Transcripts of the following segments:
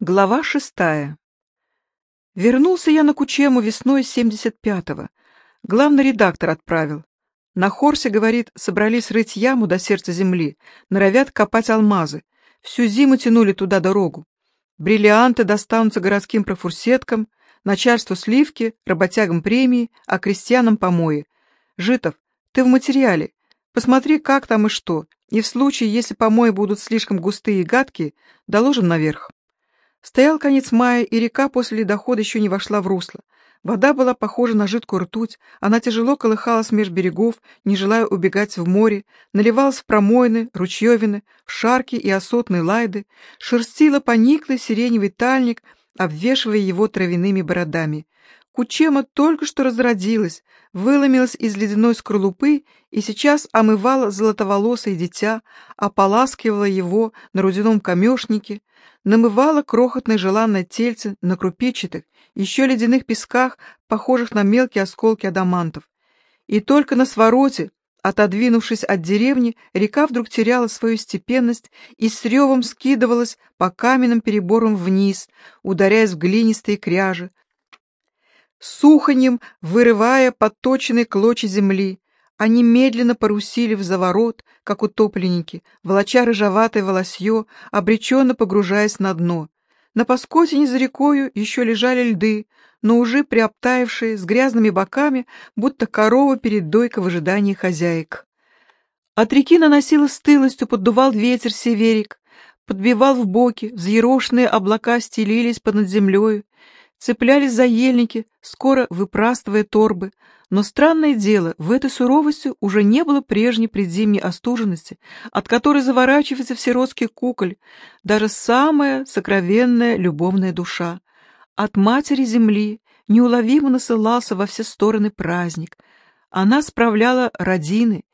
Глава шестая. Вернулся я на Кучему весной 75-го. Главный редактор отправил. На Хорсе, говорит, собрались рыть яму до сердца земли, норовят копать алмазы. Всю зиму тянули туда дорогу. Бриллианты достанутся городским профурсеткам, начальству сливки, работягам премии, а крестьянам помои. Житов, ты в материале. Посмотри, как там и что. И в случае, если помои будут слишком густые и гадкие, доложим наверх. Стоял конец мая, и река после ледохода еще не вошла в русло. Вода была похожа на жидкую ртуть, она тяжело колыхалась меж берегов, не желая убегать в море, наливалась в промойны, ручьевины, в шарки и осотные лайды, шерстила пониклый сиреневый тальник, обвешивая его травяными бородами. Кучема только что разродилась, выломилась из ледяной скорлупы и сейчас омывала золотоволосое дитя, ополаскивала его на рудяном камешнике, намывала крохотное желанное тельце на крупичатых, еще ледяных песках, похожих на мелкие осколки адамантов. И только на свороте, отодвинувшись от деревни, река вдруг теряла свою степенность и с ревом скидывалась по каменным переборам вниз, ударяясь в глинистые кряжи, суханьем вырывая подточенные клочья земли. Они медленно порусили в заворот, как утопленники, волоча рыжеватое волосье, обреченно погружаясь на дно. На паскотине за рекою еще лежали льды, но уже приобтаявшие, с грязными боками, будто корова перед дойкой в ожидании хозяек. От реки наносило стылостью, поддувал ветер северик, подбивал в боки, взъерошенные облака стелились под над землею, цеплялись за ельники, скоро выпрастывая торбы, но странное дело, в этой суровости уже не было прежней предзимней остуженности, от которой заворачивается в сиротский куколь даже самая сокровенная любовная душа. От матери земли неуловимо насылался во все стороны праздник. Она справляла родины,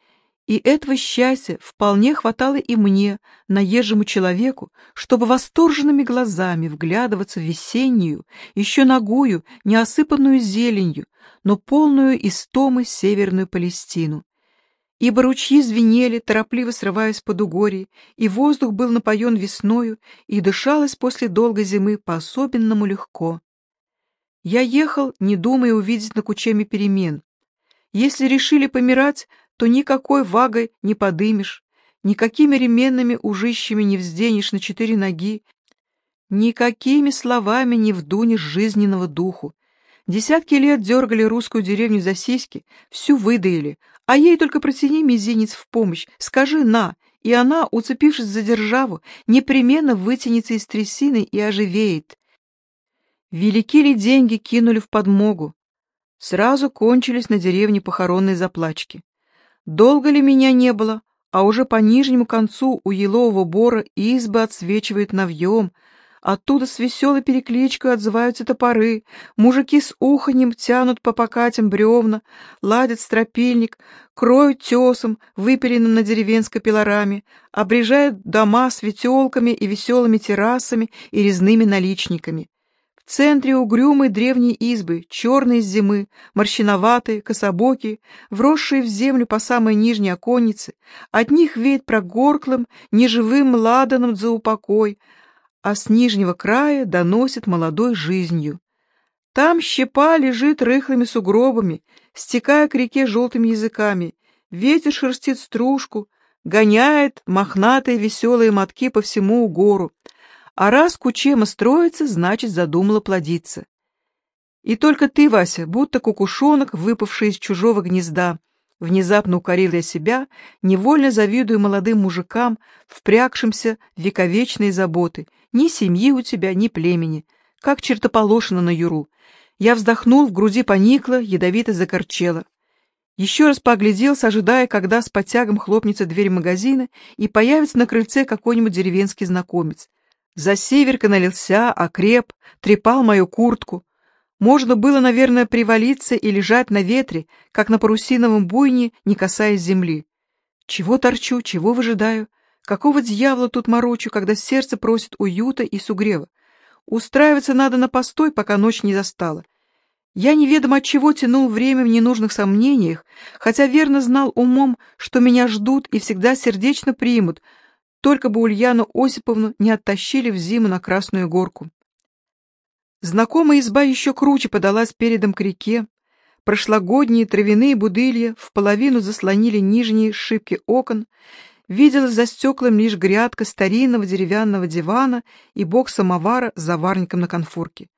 и этого счастья вполне хватало и мне, наезжему человеку, чтобы восторженными глазами вглядываться в весеннюю, еще ногую, неосыпанную зеленью, но полную истомы северную Палестину. Ибо ручьи звенели, торопливо срываясь под угорье, и воздух был напоен весною, и дышалось после долгой зимы по-особенному легко. Я ехал, не думая увидеть на Кучеме перемен. Если решили помирать, то никакой вагой не подымешь, никакими ременными ужищами не взденешь на четыре ноги, никакими словами не вдунешь жизненного духу. Десятки лет дергали русскую деревню за сиськи, всю выдаили, а ей только протяни мизинец в помощь, скажи «на», и она, уцепившись за державу, непременно вытянется из трясины и оживеет. Велики ли деньги кинули в подмогу? Сразу кончились на деревне похоронные заплачки. Долго ли меня не было, а уже по нижнему концу у елового бора избы отсвечивают навьем, оттуда с веселой перекличкой отзываются топоры, мужики с уханьем тянут по покатям бревна, ладят стропильник, кроют тесом, выпиленным на деревенской пилораме, обрежают дома светелками и веселыми террасами и резными наличниками. В центре угрюмой древней избы, черные с зимы, морщиноватые, кособокие, вросшие в землю по самой нижней оконнице, от них веет прогорклым, неживым ладаном за упокой, а с нижнего края доносит молодой жизнью. Там щепа лежит рыхлыми сугробами, стекая к реке желтыми языками, ветер шерстит стружку, гоняет мохнатые веселые мотки по всему угору, а раз Кучема строится, значит, задумала плодиться. И только ты, Вася, будто кукушонок, выпавший из чужого гнезда, внезапно укорил я себя, невольно завидуя молодым мужикам, впрягшимся в вековечные заботы. Ни семьи у тебя, ни племени, как чертополошено на юру. Я вздохнул, в груди поникло, ядовито закорчело. Еще раз погляделся, ожидая, когда с подтягом хлопнется дверь магазина и появится на крыльце какой-нибудь деревенский знакомец. За северка налился, окреп, трепал мою куртку. Можно было, наверное, привалиться и лежать на ветре, как на парусиновом буйне, не касаясь земли. Чего торчу, чего выжидаю? Какого дьявола тут морочу, когда сердце просит уюта и сугрева? Устраиваться надо на постой, пока ночь не застала. Я неведомо от чего тянул время в ненужных сомнениях, хотя верно знал умом, что меня ждут и всегда сердечно примут, только бы Ульяну Осиповну не оттащили в зиму на Красную Горку. Знакомая изба еще круче подалась передом к реке. Прошлогодние травяные будылья в половину заслонили нижние шибки окон. Виделась за стеклом лишь грядка старинного деревянного дивана и бок самовара с заварником на конфорке.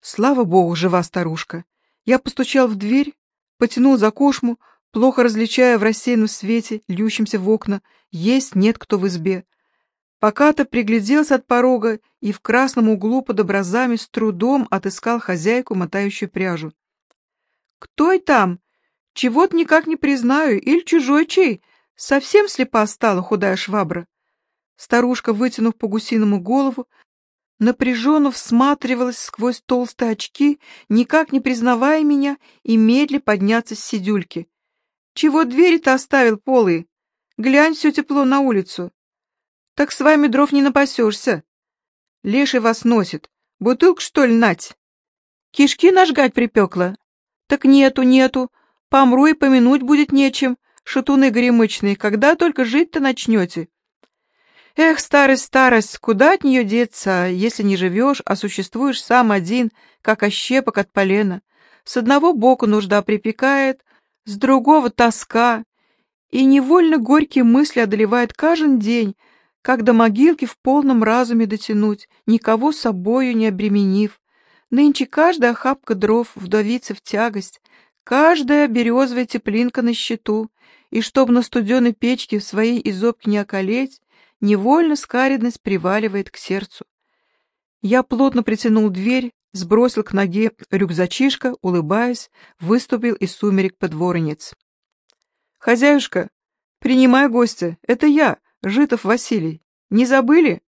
Слава богу, жива старушка. Я постучал в дверь, потянул за кошму, плохо различая в рассеянном свете, льющемся в окна, есть нет кто в избе. Пока-то пригляделся от порога и в красном углу под образами с трудом отыскал хозяйку, мотающую пряжу. «Кто и там? Чего-то никак не признаю, или чужой чей? Совсем слепа стала худая швабра». Старушка, вытянув по гусиному голову, напряженно всматривалась сквозь толстые очки, никак не признавая меня, и медли подняться с сидюльки. Чего двери-то оставил полые? Глянь, все тепло на улицу. Так с вами дров не напасешься. Леший вас носит. Бутылку, что ли, нать? Кишки нажгать припекла? Так нету, нету. Помру и помянуть будет нечем. Шатуны горемычные, когда только жить-то начнете? Эх, старость, старость, куда от нее деться, если не живешь, а существуешь сам один, как ощепок от полена. С одного боку нужда припекает, с другого тоска, и невольно горькие мысли одолевают каждый день, как до могилки в полном разуме дотянуть, никого собою не обременив. Нынче каждая охапка дров вдовится в тягость, каждая березовая теплинка на счету, и чтоб на студеной печке в своей изобке не околеть, невольно скаредность приваливает к сердцу. Я плотно притянул дверь, сбросил к ноге рюкзачишка, улыбаясь, выступил из сумерек подворонец. «Хозяюшка, принимай гостя, это я, Житов Василий. Не забыли?»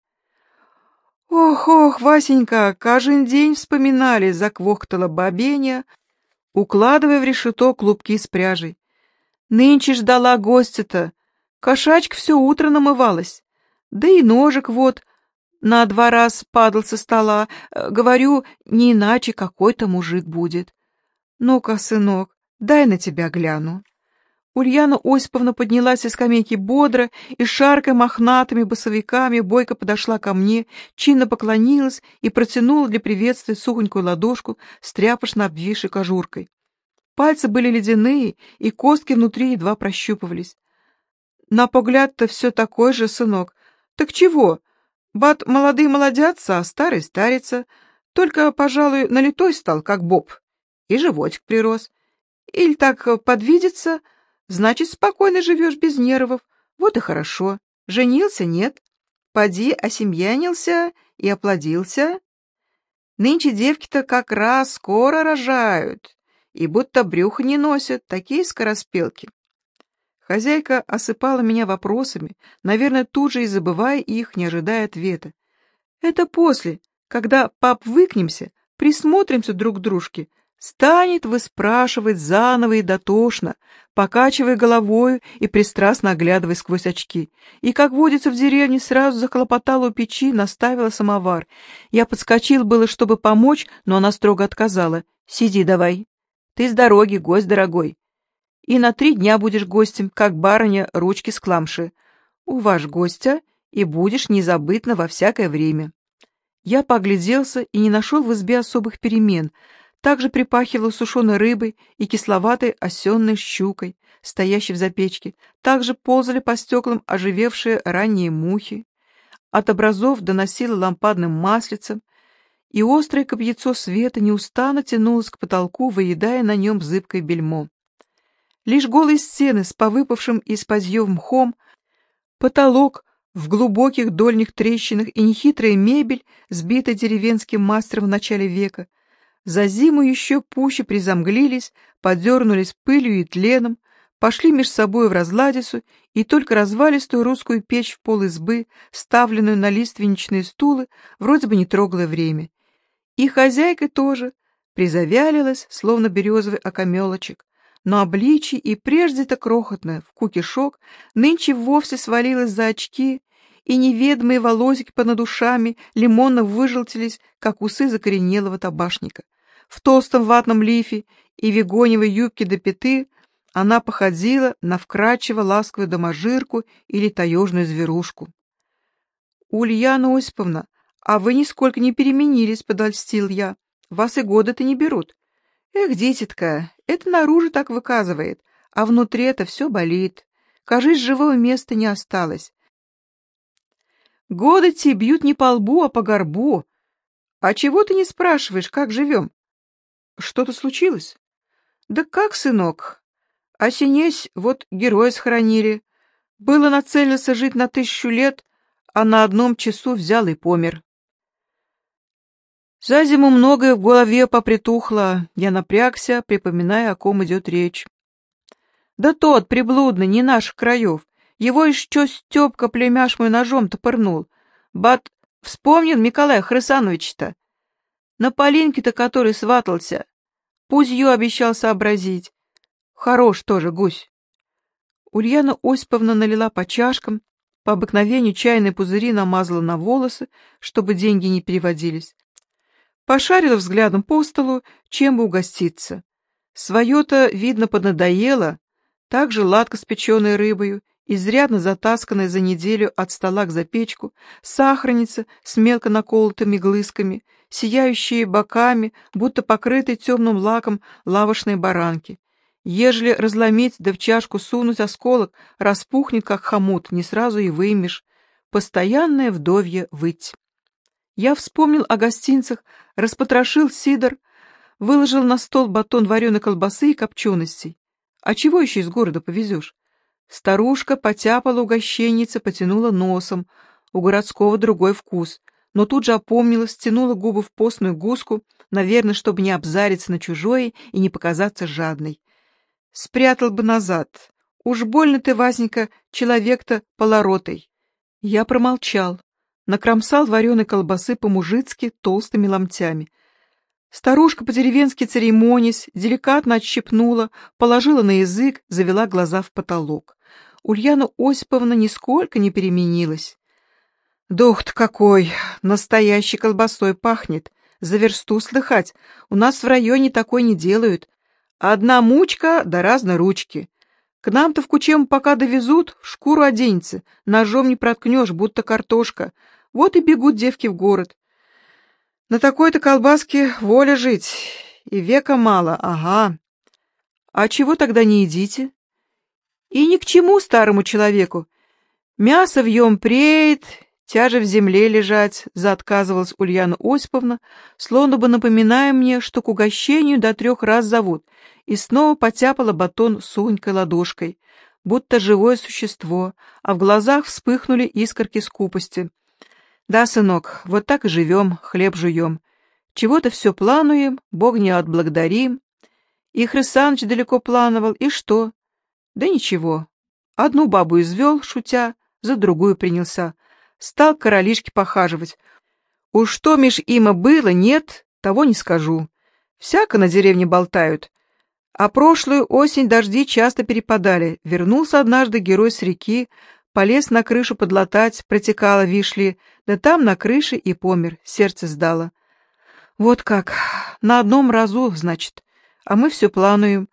«Ох, ох, Васенька, каждый день вспоминали», — заквохтала бабеня, укладывая в решето клубки с пряжей. «Нынче ждала гостя-то, кошачка все утро намывалась, да и ножик вот, на два раз падал со стола. Э, говорю, не иначе какой-то мужик будет. Ну-ка, сынок, дай на тебя гляну. Ульяна Осиповна поднялась из скамейки бодро и, шаркой мохнатыми босовиками, бойко подошла ко мне, чинно поклонилась и протянула для приветствия сухонькую ладошку с тряпочно обвисшей кожуркой. Пальцы были ледяные, и костки внутри едва прощупывались. На погляд-то все такой же, сынок. Так чего? Бат молодые молодятся, а старый старится. Только, пожалуй, налитой стал, как боб. И животик прирос. Или так подвидится, значит, спокойно живешь без нервов. Вот и хорошо. Женился, нет? Поди, осемьянился и оплодился. Нынче девки-то как раз скоро рожают, и будто брюхо не носят, такие скороспелки. Хозяйка осыпала меня вопросами, наверное, тут же и забывая их, не ожидая ответа. Это после, когда пап выкнемся, присмотримся друг к дружке, станет выспрашивать заново и дотошно, покачивая головою и пристрастно оглядывая сквозь очки. И, как водится в деревне, сразу захлопотала у печи, наставила самовар. Я подскочил было, чтобы помочь, но она строго отказала. «Сиди давай. Ты с дороги, гость дорогой и на три дня будешь гостем, как барыня ручки с кламши. У ваш гостя и будешь незабытно во всякое время. Я погляделся и не нашел в избе особых перемен. Также припахивало сушеной рыбой и кисловатой осенной щукой, стоящей в запечке. Также ползали по стеклам оживевшие ранние мухи. От образов доносило лампадным маслицем, и острое копьецо света неустанно тянулось к потолку, выедая на нем зыбкое бельмо. Лишь голые стены с повыпавшим из позьев мхом, потолок в глубоких дольних трещинах и нехитрая мебель, сбитая деревенским мастером в начале века, за зиму еще пуще призамглились, подернулись пылью и тленом, пошли меж собой в разладицу, и только развалистую русскую печь в пол избы, ставленную на лиственничные стулы, вроде бы не трогало время. И хозяйка тоже призавялилась, словно березовый окамелочек, но обличий и прежде-то крохотное в кукишок нынче вовсе свалилось за очки, и неведомые волосики понад ушами лимонно выжелтились, как усы закоренелого табашника. В толстом ватном лифе и вегоневой юбке до пяты она походила на вкрадчиво ласковую доможирку или таежную зверушку. «Ульяна Осиповна, а вы нисколько не переменились», — подольстил я. вас и годы-то не берут. Эх, дитятка, это наружу так выказывает, а внутри это все болит. Кажись, живого места не осталось. Годы тебе бьют не по лбу, а по горбу. А чего ты не спрашиваешь, как живем? Что-то случилось? Да как, сынок? Осенесь, вот героя схоронили. Было нацелился жить на тысячу лет, а на одном часу взял и помер. За зиму многое в голове попритухло. Я напрягся, припоминая, о ком идет речь. Да тот, приблудный, не наших краев. Его еще Степка племяш мой ножом топырнул. Бат вспомнил Николая Хрысановича-то. На Полинке-то, который сватался. Пузью обещал сообразить. Хорош тоже гусь. Ульяна Осиповна налила по чашкам, по обыкновению чайные пузыри намазала на волосы, чтобы деньги не переводились. Пошарила взглядом по столу, чем бы угоститься. Свое-то, видно, поднадоело, также ладка с печеной рыбою, изрядно затасканная за неделю от стола к запечку, сахарница с мелко наколотыми глызками, сияющие боками, будто покрытые темным лаком лавочные баранки. Ежели разломить да в чашку сунуть осколок, распухнет, как хомут, не сразу и вымешь. Постоянное вдовье выть. Я вспомнил о гостинцах, распотрошил сидор, выложил на стол батон вареной колбасы и копченостей. А чего еще из города повезешь? Старушка потяпала угощенница, потянула носом. У городского другой вкус. Но тут же опомнилась, стянула губы в постную гуску, наверное, чтобы не обзариться на чужое и не показаться жадной. Спрятал бы назад. Уж больно ты, Васенька, человек-то полоротый. Я промолчал накромсал вареной колбасы по-мужицки толстыми ломтями. Старушка по-деревенски церемонясь, деликатно отщипнула, положила на язык, завела глаза в потолок. Ульяна Осиповна нисколько не переменилась. «Дух-то какой! Настоящей колбасой пахнет! За версту слыхать! У нас в районе такой не делают. Одна мучка да разные ручки. К нам-то в Кучем пока довезут, шкуру оденется, ножом не проткнешь, будто картошка. Вот и бегут девки в город. На такой-то колбаске воля жить, и века мало, ага. А чего тогда не едите? И ни к чему старому человеку. Мясо вьем преет, тяже в земле лежать, заотказывалась Ульяна Осиповна, словно бы напоминая мне, что к угощению до трех раз зовут, и снова потяпала батон сунькой ладошкой, будто живое существо, а в глазах вспыхнули искорки скупости. Да, сынок, вот так и живем, хлеб жуем. Чего-то все плануем, Бог не отблагодарим. И Хрысаныч далеко плановал, и что? Да ничего. Одну бабу извел, шутя, за другую принялся. Стал королишки похаживать. Уж что меж има было, нет, того не скажу. Всяко на деревне болтают. А прошлую осень дожди часто перепадали. Вернулся однажды герой с реки, Полез на крышу подлатать, протекала вишли, да там на крыше и помер, сердце сдало. Вот как, на одном разу, значит, а мы все плануем,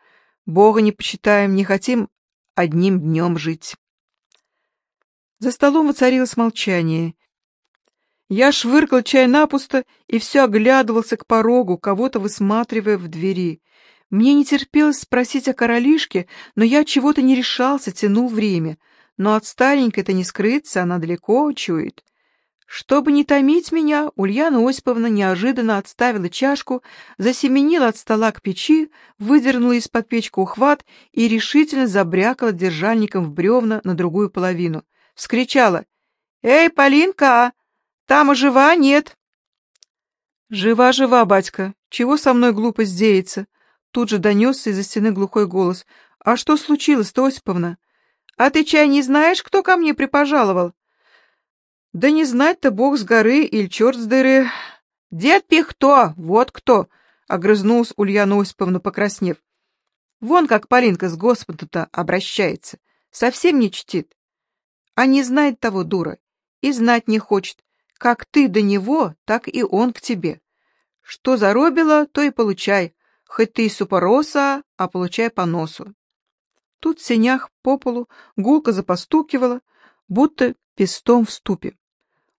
Бога не почитаем, не хотим одним днем жить. За столом воцарилось молчание. Я швыркал чай напусто и все оглядывался к порогу, кого-то высматривая в двери. Мне не терпелось спросить о королишке, но я чего-то не решался, тянул время — но от старенькой-то не скрыться, она далеко чует. Чтобы не томить меня, Ульяна Осиповна неожиданно отставила чашку, засеменила от стола к печи, выдернула из-под печки ухват и решительно забрякала держальником в бревна на другую половину. Вскричала «Эй, Полинка, там жива нет?» «Жива-жива, батька, чего со мной глупость деется?» Тут же донесся из-за стены глухой голос. «А что случилось-то, Осиповна?» А ты, чай, не знаешь, кто ко мне припожаловал? Да не знать-то бог с горы или черт с дыры. Дед Пихто, вот кто, — огрызнулась Ульяна Осиповна, покраснев. Вон как Полинка с Господу-то обращается, совсем не чтит. А не знает того дура и знать не хочет. Как ты до него, так и он к тебе. Что заробила, то и получай, хоть ты и супороса, а получай по носу. Тут в сенях по полу гулко запостукивала, будто пестом в ступе.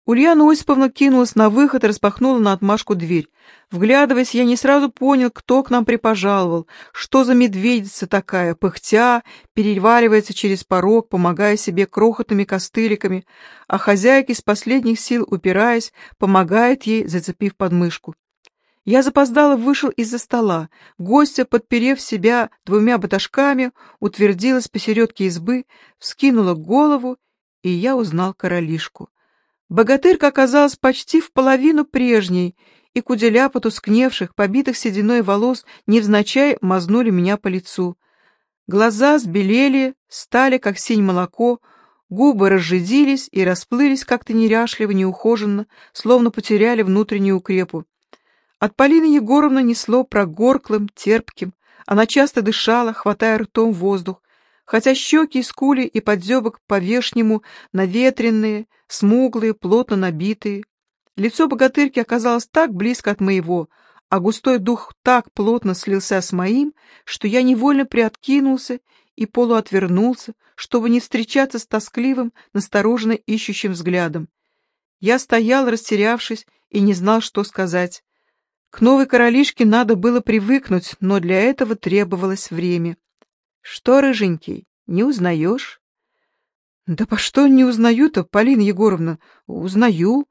Ульяна Осиповна кинулась на выход и распахнула на отмашку дверь. Вглядываясь, я не сразу понял, кто к нам припожаловал, что за медведица такая, пыхтя, переваливается через порог, помогая себе крохотными костыликами, а хозяйка из последних сил, упираясь, помогает ей, зацепив подмышку. Я запоздало вышел из-за стола. Гостья, подперев себя двумя баташками, утвердилась посередке избы, вскинула голову, и я узнал королишку. Богатырка оказалась почти в половину прежней, и куделя потускневших, побитых сединой волос невзначай мазнули меня по лицу. Глаза сбелели, стали, как синь молоко, губы разжидились и расплылись как-то неряшливо, неухоженно, словно потеряли внутреннюю укрепу. От Полины Егоровны несло прогорклым, терпким. Она часто дышала, хватая ртом воздух, хотя щеки, скули и подзебок по-вешнему наветренные, смуглые, плотно набитые. Лицо богатырки оказалось так близко от моего, а густой дух так плотно слился с моим, что я невольно приоткинулся и полуотвернулся, чтобы не встречаться с тоскливым, настороженно ищущим взглядом. Я стоял, растерявшись, и не знал, что сказать. К новой королишке надо было привыкнуть, но для этого требовалось время. Что, рыженький, не узнаешь? Да по что не узнаю-то, Полина Егоровна? Узнаю.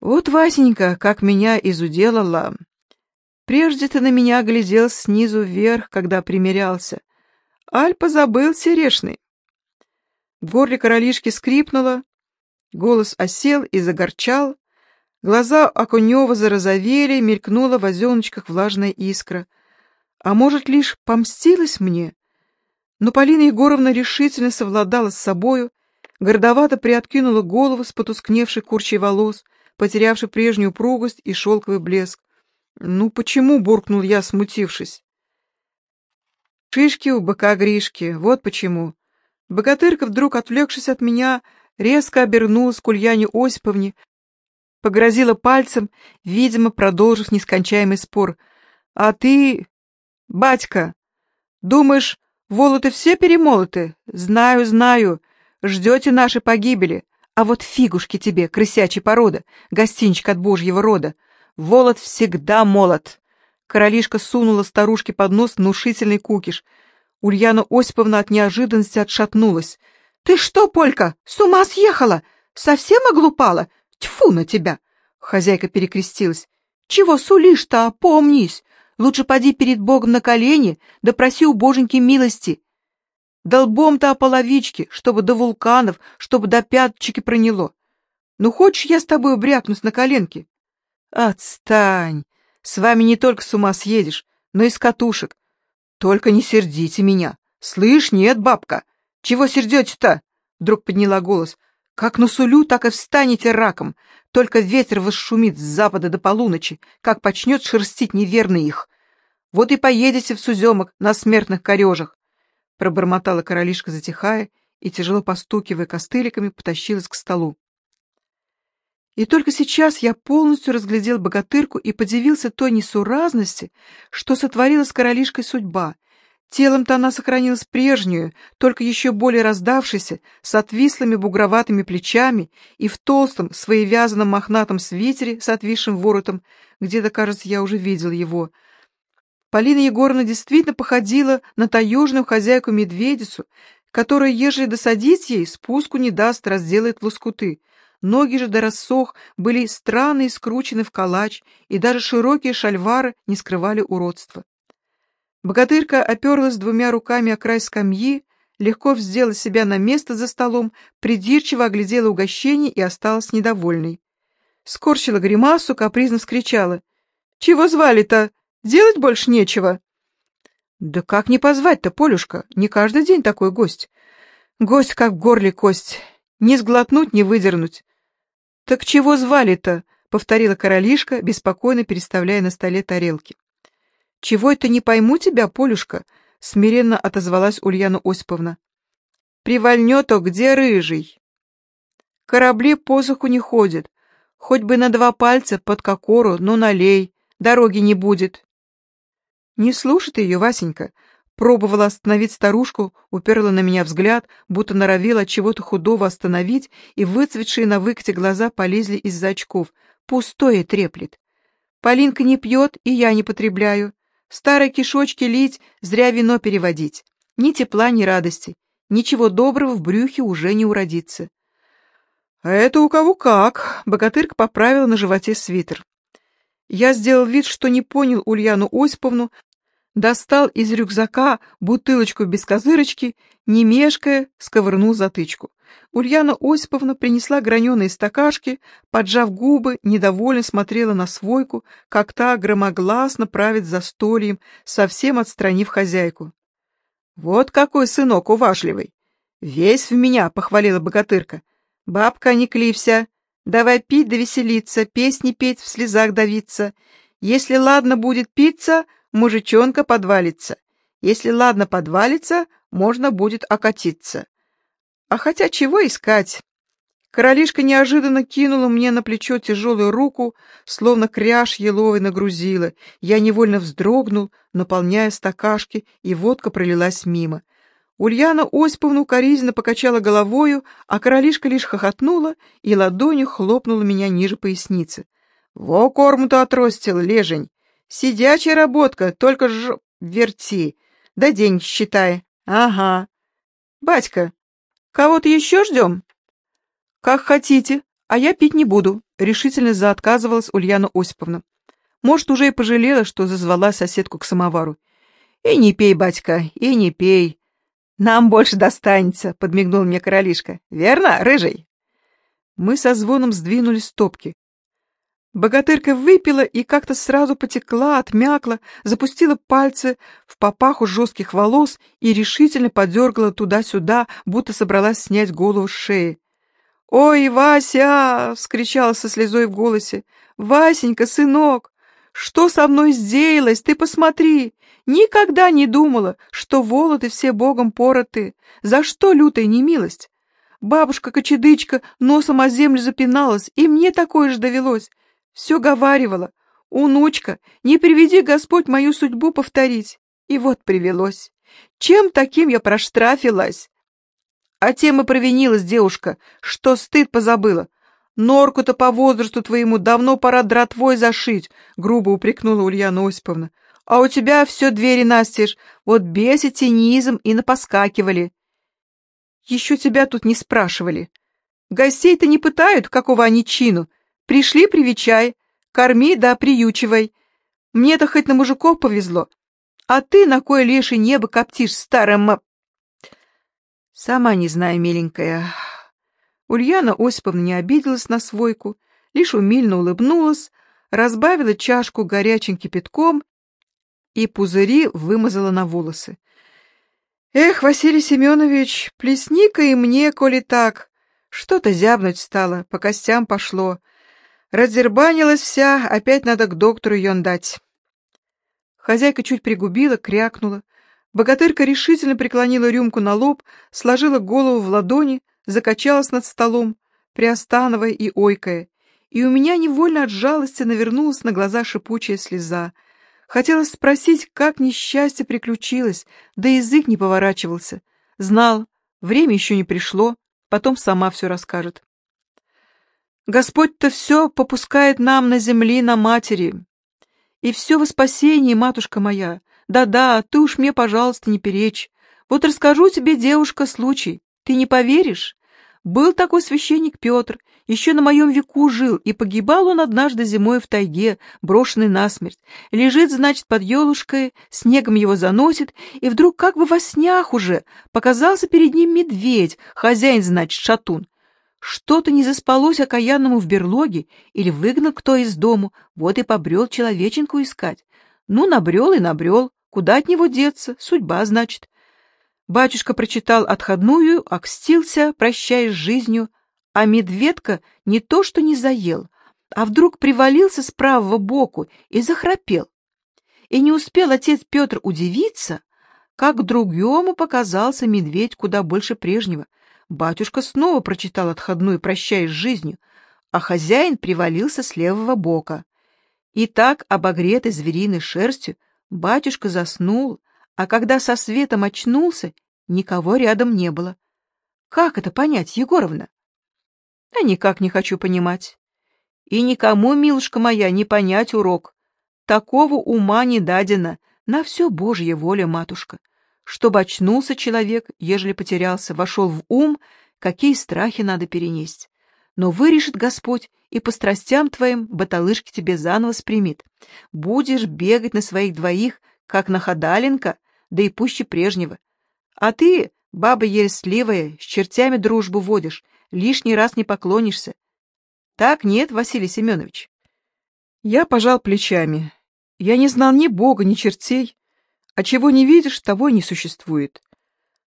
Вот, Васенька, как меня изуделала. Прежде ты на меня глядел снизу вверх, когда примерялся. Аль позабыл серешный. В горле королишки скрипнуло, голос осел и загорчал, глаза Окунева зарозовели, мелькнула в озеночках влажная искра. А может, лишь помстилась мне? Но Полина Егоровна решительно совладала с собою, гордовато приоткинула голову с потускневшей курчей волос, потерявшей прежнюю упругость и шелковый блеск. «Ну почему?» — буркнул я, смутившись. «Шишки у быка Гришки, вот почему». Богатырка, вдруг отвлекшись от меня, резко обернулась к Ульяне Осиповне, погрозила пальцем, видимо, продолжив нескончаемый спор. «А ты, батька, думаешь, Волоты все перемолоты? Знаю, знаю. Ждете нашей погибели. А вот фигушки тебе, крысячей порода, гостинчик от божьего рода. Волод всегда молот. Королишка сунула старушке под нос внушительный кукиш. Ульяна Осиповна от неожиданности отшатнулась. «Ты что, Полька, с ума съехала? Совсем оглупала? Тьфу на тебя!» Хозяйка перекрестилась. «Чего сулишь-то, опомнись? Лучше поди перед Богом на колени, да проси у боженьки милости. Долбом-то о половичке, чтобы до вулканов, чтобы до пяточки проняло. Ну, хочешь, я с тобой брякнусь на коленки? Отстань! С вами не только с ума съедешь, но и с катушек. Только не сердите меня. Слышь, нет, бабка, чего сердете-то? Вдруг подняла голос. Как насулю, так и встанете раком. Только ветер вас шумит с запада до полуночи, как почнет шерстить неверный их. Вот и поедете в Суземок на смертных корежах. Пробормотала королишка, затихая, и, тяжело постукивая костыликами, потащилась к столу. И только сейчас я полностью разглядел богатырку и подивился той несуразности, что сотворила с королишкой судьба, Телом-то она сохранилась прежнюю, только еще более раздавшейся, с отвислыми бугроватыми плечами и в толстом, своевязанном мохнатом свитере с отвисшим воротом, где-то, кажется, я уже видел его. Полина Егоровна действительно походила на таежную хозяйку-медведицу, которая, ежели досадить ей, спуску не даст, разделает лоскуты. Ноги же до рассох были странно скручены в калач, и даже широкие шальвары не скрывали уродства. Богатырка оперлась двумя руками о край скамьи, легко вздела себя на место за столом, придирчиво оглядела угощение и осталась недовольной. Скорчила гримасу, капризно вскричала. «Чего звали-то? Делать больше нечего!» «Да как не позвать-то, Полюшка? Не каждый день такой гость. Гость как в горле кость. Не сглотнуть, не выдернуть». «Так чего звали-то?» — повторила королишка, беспокойно переставляя на столе тарелки. «Чего это не пойму тебя, Полюшка?» — смиренно отозвалась Ульяна Осиповна. «Привольнет-о, где рыжий?» «Корабли по суху не ходят. Хоть бы на два пальца под кокору, но налей, дороги не будет». «Не слушай ты ее, Васенька. Пробовала остановить старушку, уперла на меня взгляд, будто норовила от чего-то худого остановить, и выцветшие на выкате глаза полезли из-за очков. Пустое треплет. Полинка не пьет, и я не потребляю. Старые кишочки лить, зря вино переводить. Ни тепла, ни радости. Ничего доброго в брюхе уже не уродится. «А это у кого как?» — богатырка поправила на животе свитер. Я сделал вид, что не понял Ульяну Осиповну, достал из рюкзака бутылочку без козырочки, не мешкая, сковырнул затычку. Ульяна Осиповна принесла граненые стакашки, поджав губы, недовольно смотрела на свойку, как та громогласно правит за стольем, совсем отстранив хозяйку. «Вот какой сынок уважливый! Весь в меня!» — похвалила богатырка. «Бабка, не клився! Давай пить да веселиться, песни петь, в слезах давиться. Если ладно будет питься, мужичонка подвалится. Если ладно подвалится, можно будет окатиться. А хотя чего искать? Королишка неожиданно кинула мне на плечо тяжелую руку, словно кряж еловый нагрузила. Я невольно вздрогнул, наполняя стакашки, и водка пролилась мимо. Ульяна Осиповна укоризненно покачала головою, а королишка лишь хохотнула и ладонью хлопнула меня ниже поясницы. «Во корму-то отростил, лежень! Сидячая работка, только ж верти, да день считай. Ага. Батька, кого-то еще ждем?» «Как хотите, а я пить не буду», — решительно заотказывалась Ульяна Осиповна. Может, уже и пожалела, что зазвала соседку к самовару. «И не пей, батька, и не пей. Нам больше достанется», — подмигнул мне королишка. «Верно, рыжий?» Мы со звоном сдвинули стопки. Богатырка выпила и как-то сразу потекла, отмякла, запустила пальцы в попаху жестких волос и решительно подергала туда-сюда, будто собралась снять голову с шеи. «Ой, Вася!» — вскричала со слезой в голосе. «Васенька, сынок, что со мной сделалось? Ты посмотри! Никогда не думала, что волоты все богом пороты. За что лютая немилость? Бабушка-кочедычка носом о землю запиналась, и мне такое же довелось. Все говаривала. «Унучка, не приведи Господь мою судьбу повторить». И вот привелось. Чем таким я проштрафилась? А тем и провинилась девушка, что стыд позабыла. Норку-то по возрасту твоему давно пора дратвой зашить, грубо упрекнула Ульяна Осиповна. А у тебя все двери настежь, вот беси тенизм и напоскакивали. Еще тебя тут не спрашивали. Гостей-то не пытают, какого они чину. Пришли, привечай, корми да приючивай. Мне-то хоть на мужиков повезло. А ты на кое леший небо коптишь старым... Сама не знаю, миленькая. Ульяна Осиповна не обиделась на свойку, лишь умильно улыбнулась, разбавила чашку горячим кипятком и пузыри вымазала на волосы. «Эх, Василий Семенович, плесни-ка и мне, коли так. Что-то зябнуть стало, по костям пошло. Раздербанилась вся, опять надо к доктору ее дать». Хозяйка чуть пригубила, крякнула. Богатырка решительно преклонила рюмку на лоб, сложила голову в ладони, закачалась над столом, приостановая и ойкая. И у меня невольно от жалости навернулась на глаза шипучая слеза — Хотелось спросить, как несчастье приключилось, да язык не поворачивался. Знал, время еще не пришло, потом сама все расскажет. Господь-то все попускает нам на земли, на матери. И все во спасении, матушка моя. Да-да, ты уж мне, пожалуйста, не перечь. Вот расскажу тебе, девушка, случай. Ты не поверишь? Был такой священник Петр, еще на моем веку жил, и погибал он однажды зимой в тайге, брошенный насмерть. Лежит, значит, под елушкой, снегом его заносит, и вдруг как бы во снях уже показался перед ним медведь, хозяин, значит, шатун. Что-то не заспалось окаянному в берлоге, или выгнал кто из дому, вот и побрел человеченку искать. Ну, набрел и набрел, куда от него деться, судьба, значит. Батюшка прочитал отходную, окстился, прощаясь с жизнью, а медведка не то что не заел, а вдруг привалился с правого боку и захрапел. И не успел отец Петр удивиться, как другому показался медведь куда больше прежнего. Батюшка снова прочитал отходную, прощаясь с жизнью, а хозяин привалился с левого бока. И так, обогретый звериной шерстью, батюшка заснул, А когда со светом очнулся, никого рядом не было. Как это понять, Егоровна? Да никак не хочу понимать. И никому, милушка моя, не понять урок. Такого ума не дадено, на все Божья воля, матушка. Чтобы очнулся человек, ежели потерялся, вошел в ум, какие страхи надо перенести. Но вырешит Господь, и по страстям твоим баталышки тебе заново спрямит. Будешь бегать на своих двоих, как на ходалинка, да и пуще прежнего. А ты, баба ересливая, с чертями дружбу водишь, лишний раз не поклонишься. Так нет, Василий Семенович? Я пожал плечами. Я не знал ни бога, ни чертей. А чего не видишь, того и не существует.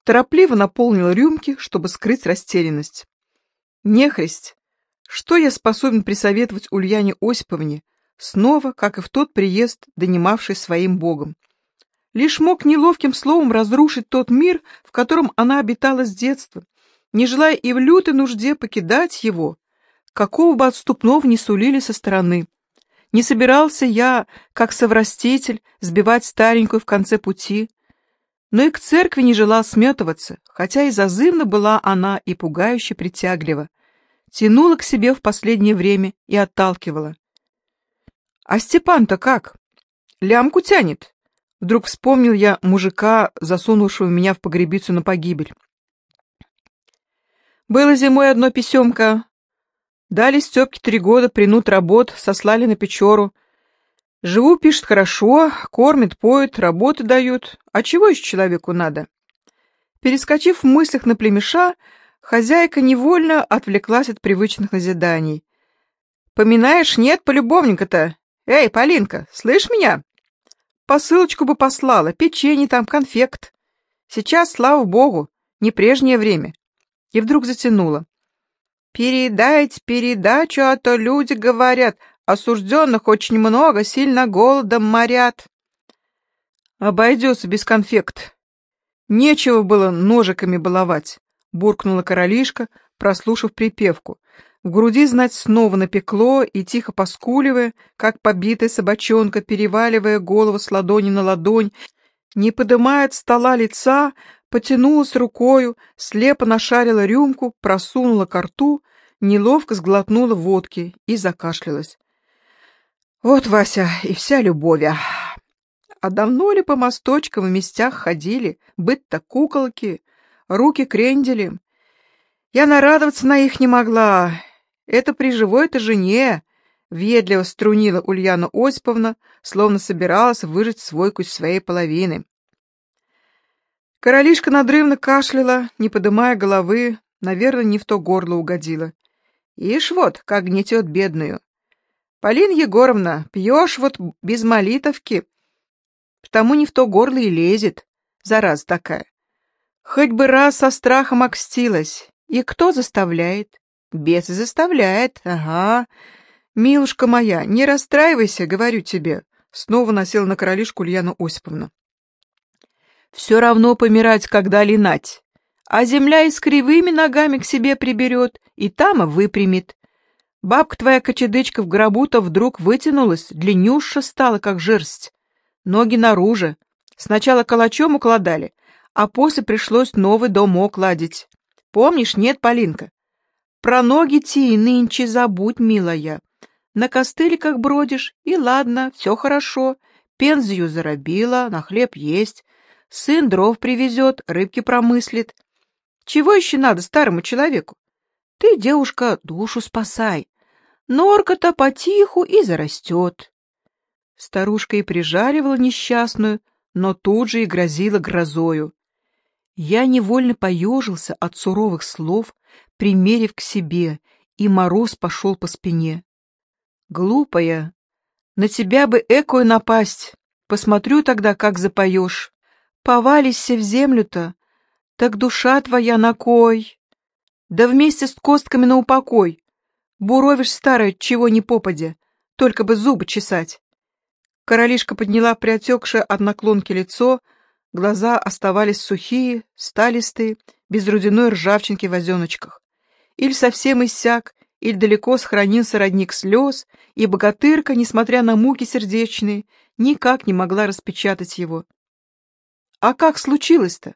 Торопливо наполнил рюмки, чтобы скрыть растерянность. Нехресть! Что я способен присоветовать Ульяне Осиповне, снова, как и в тот приезд, донимавший своим богом? Лишь мог неловким словом разрушить тот мир, в котором она обитала с детства, не желая и в лютой нужде покидать его, какого бы отступного не сулили со стороны. Не собирался я, как совраститель, сбивать старенькую в конце пути, но и к церкви не желал сметываться, хотя и зазывно была она и пугающе притяглива, тянула к себе в последнее время и отталкивала. «А Степан-то как? Лямку тянет?» Вдруг вспомнил я мужика, засунувшего меня в погребицу на погибель. Было зимой одно писемка. Дали Степке три года, принут работ, сослали на Печору. Живу, пишет, хорошо, кормит, поет, работы дают. А чего еще человеку надо? Перескочив в мыслях на племеша, хозяйка невольно отвлеклась от привычных назиданий. «Поминаешь, нет, полюбовника-то? Эй, Полинка, слышь меня?» Посылочку бы послала, печенье там, конфект. Сейчас, слава богу, не прежнее время и вдруг затянуло. «Передайте передачу, а то люди говорят, осужденных очень много, сильно голодом морят». «Обойдется без конфект. Нечего было ножиками баловать», — буркнула королишка, прослушав припевку. В груди, знать, снова напекло, и, тихо поскуливая, как побитая собачонка, переваливая голову с ладони на ладонь, не подымая от стола лица, потянулась рукою, слепо нашарила рюмку, просунула ко рту, неловко сглотнула водки и закашлялась. Вот, Вася, и вся любовь. А, а давно ли по мосточкам и местях ходили, быть-то куколки, руки крендели? Я нарадоваться на их не могла. Это при живой-то жене, Ведливо струнила Ульяна Осиповна, словно собиралась выжать свойку из своей половины. Королишка надрывно кашляла, не подымая головы, наверное, не в то горло угодила. Ишь вот, как гнетет бедную. Полина Егоровна, пьешь вот без молитовки, потому не в то горло и лезет, зараза такая. Хоть бы раз со страхом окстилась. И кто заставляет? Бес и заставляет, ага. Милушка моя, не расстраивайся, говорю тебе. Снова насела на королишку Ульяна Осиповна. Все равно помирать, когда линать. А земля и с кривыми ногами к себе приберет, и там и выпрямит. Бабка твоя кочедычка в гробу-то вдруг вытянулась, длиннюша стала, как жерсть. Ноги наружу. Сначала калачом укладали, а после пришлось новый дом окладить. Помнишь, нет, Полинка? Про ноги ти нынче забудь, милая. На костыле как бродишь, и ладно, все хорошо. Пензию заробила, на хлеб есть. Сын дров привезет, рыбки промыслит. Чего еще надо старому человеку? Ты, девушка, душу спасай. Норка-то потиху и зарастет. Старушка и прижаривала несчастную, но тут же и грозила грозою. Я невольно поежился от суровых слов, примерив к себе, и мороз пошел по спине. Глупая, на тебя бы экую напасть. Посмотрю тогда, как запоешь. Повалишься в землю-то, так душа твоя на кой? Да вместе с костками на упокой. Буровишь старое, чего не попадя, только бы зубы чесать. Королишка подняла приотекшее от наклонки лицо, глаза оставались сухие, сталистые, без рудяной ржавчинки в озеночках. Или совсем иссяк, или далеко сохранился родник слез, и богатырка, несмотря на муки сердечные, никак не могла распечатать его. А как случилось-то?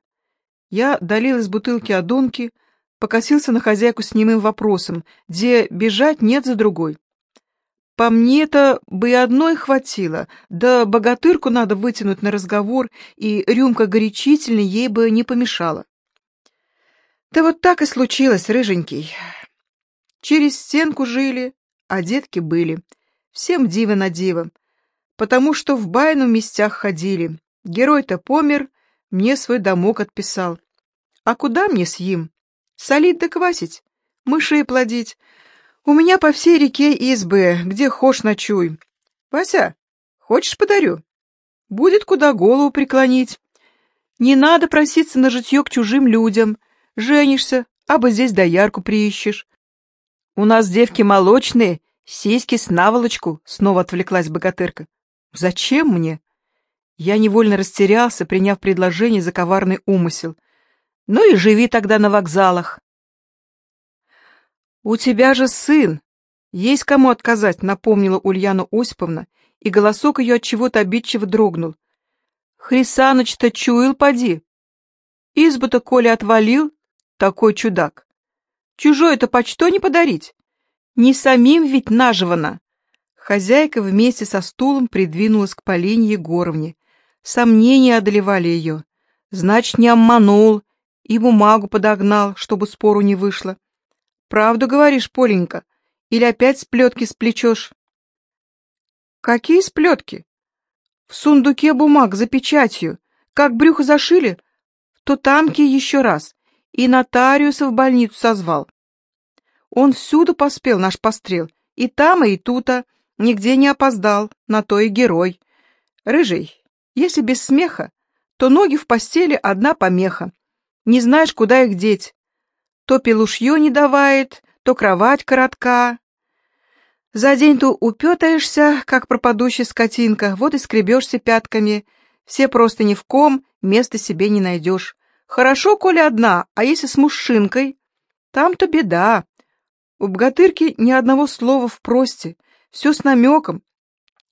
Я долил из бутылки одонки, покосился на хозяйку с немым вопросом, где бежать нет за другой. По мне-то бы и одной хватило, да богатырку надо вытянуть на разговор, и рюмка горячительной ей бы не помешала. Да вот так и случилось, рыженький. Через стенку жили, а детки были. Всем диво на диво. Потому что в байну местях ходили. Герой-то помер, мне свой домок отписал. А куда мне с им? Солить да квасить, мышей плодить. У меня по всей реке избы, где хошь ночуй. Вася, хочешь подарю? Будет куда голову преклонить. Не надо проситься на житье к чужим людям. Женишься, а бы здесь доярку приищешь. У нас девки молочные, сиськи с наволочку, снова отвлеклась богатырка. Зачем мне? Я невольно растерялся, приняв предложение за коварный умысел. Ну и живи тогда на вокзалах. «У тебя же сын! Есть кому отказать», — напомнила Ульяна Осиповна, и голосок ее от чего-то обидчиво дрогнул. «Хрисаныч-то чуял, поди! Избу-то Коля отвалил, такой чудак! Чужое-то почто не подарить! Не самим ведь наживано!» Хозяйка вместе со стулом придвинулась к Полине Егоровне. Сомнения одолевали ее. Значит, не обманул и бумагу подогнал, чтобы спору не вышло. Правду говоришь, Поленька? Или опять сплетки сплечешь? Какие сплетки? В сундуке бумаг за печатью. Как брюхо зашили, то тамки еще раз. И нотариуса в больницу созвал. Он всюду поспел, наш пострел. И там, и тута. Нигде не опоздал. На то и герой. Рыжий, если без смеха, то ноги в постели одна помеха. Не знаешь, куда их деть. То пелушье не давает, то кровать коротка. За день то упетаешься, как пропадущая скотинка, вот и скребешься пятками. Все просто ни в ком, места себе не найдешь. Хорошо, коли одна, а если с мужчинкой? Там-то беда. У богатырки ни одного слова в прости, все с намеком,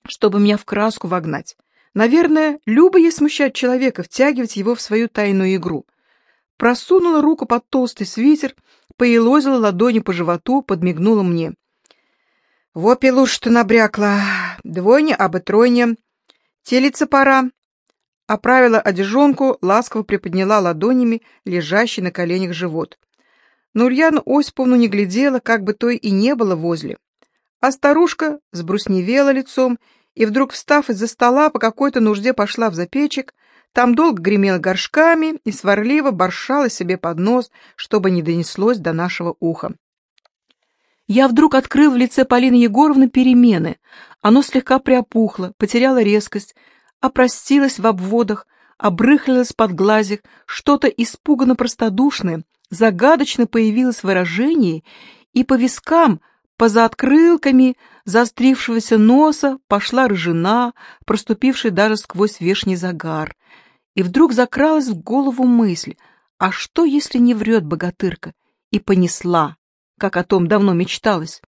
чтобы меня в краску вогнать. Наверное, любо ей смущать человека, втягивать его в свою тайную игру. Просунула руку под толстый свитер, поелозила ладони по животу, подмигнула мне. «Во, пилуш, что набрякла! Двойня, а бы тройня! Телиться пора!» Оправила одежонку, ласково приподняла ладонями лежащий на коленях живот. Но Ульяна Осиповну не глядела, как бы той и не было возле. А старушка сбрусневела лицом и вдруг, встав из-за стола, по какой-то нужде пошла в запечек, там долго гремела горшками и сварливо боршала себе под нос, чтобы не донеслось до нашего уха. Я вдруг открыл в лице Полины Егоровны перемены. Оно слегка приопухло, потеряло резкость, опростилось в обводах, обрыхлилось под глазик, что-то испуганно простодушное, загадочно появилось в выражении, и по вискам, по заоткрылками заострившегося носа пошла рыжина, проступившая даже сквозь вешний загар. И вдруг закралась в голову мысль, а что, если не врет богатырка? И понесла, как о том давно мечталось.